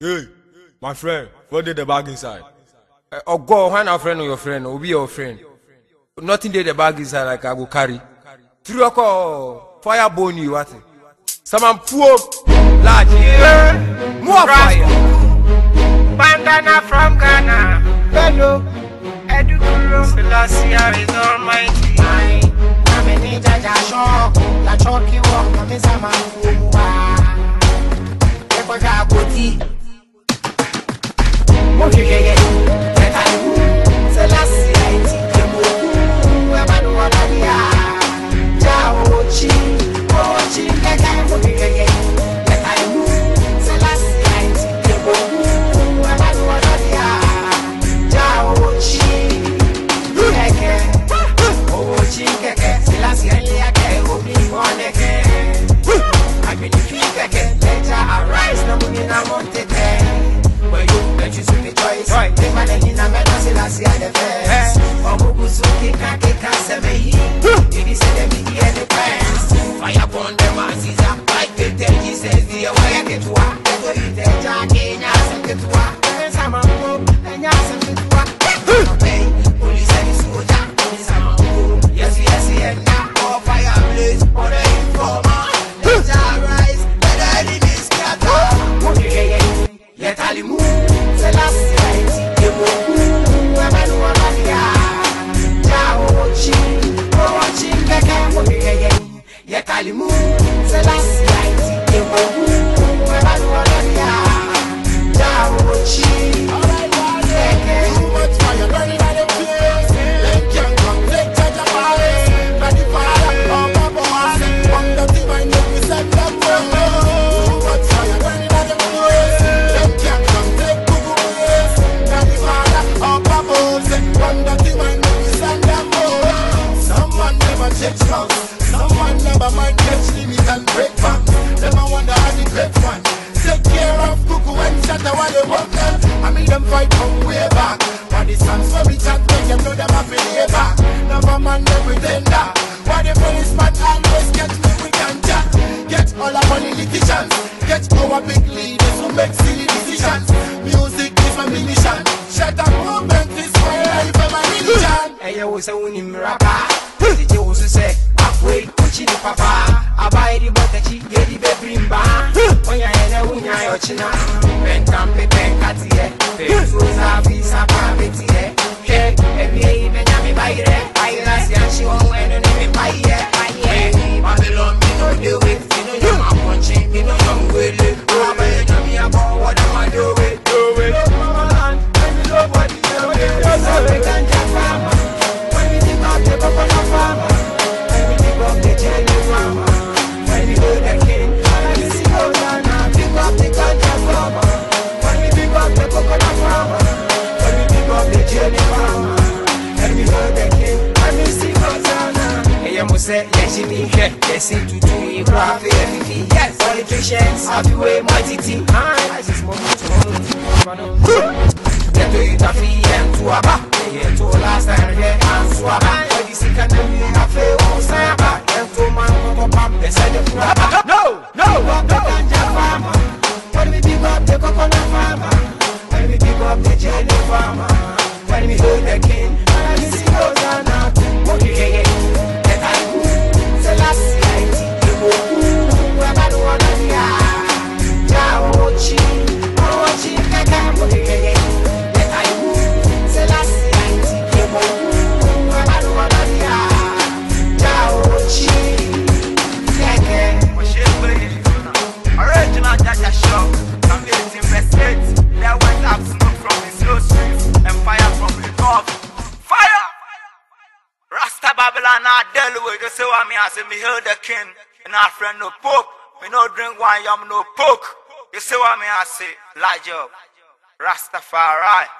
Hey, my friend, what did the bag inside? Uh, Ogo, when our friend or your friend, or be your friend. Nothing did the bag inside like I go carry. Three o'clock, fire bone you what? Someone poor large. Yeah. More fire. Bandana from Ghana. Bello. Edukuro. Selassie is almighty. I'm a ninja jasho, la choki wo, na mẹ́ta síláṣí àdẹ̀fẹ́. House. Someone never mind catch limit and break back. Them a wonder how the great one. Take care of cuckoo and shatter while they walk them. I mean them fight from way back. But the songs for me chat make them know them to lay back. Never man them pretender. Why the policeman always get me we can chat. Get all our money politicians. Get our big leaders who make silly decisions. Music is my mission. Shut up movement is my life and my religion. ɛyɛ wo sɛ wonim rapa gyegye wo so sɛ afoe we uchiri papa abairi bokachi yeri bebrimba onyaene unyayochina benkampe benkatiye petuza visa pavetie ke ebieyi benyamibaire isis mo mu tí mo mu tí mo mu Ghetto you ta fi yẹn tu aba yẹn tu last time yẹn ansu aba ẹdi sika na mi na fe o san aba yẹn tu ma n kọkọ pam ẹsẹ de fura aba. No, no, Big Not deal with. You say what me I say me hear the king. And our friend no poke. Me no drink wine, yum no poke. You see what me I say. Large up. Rastafari.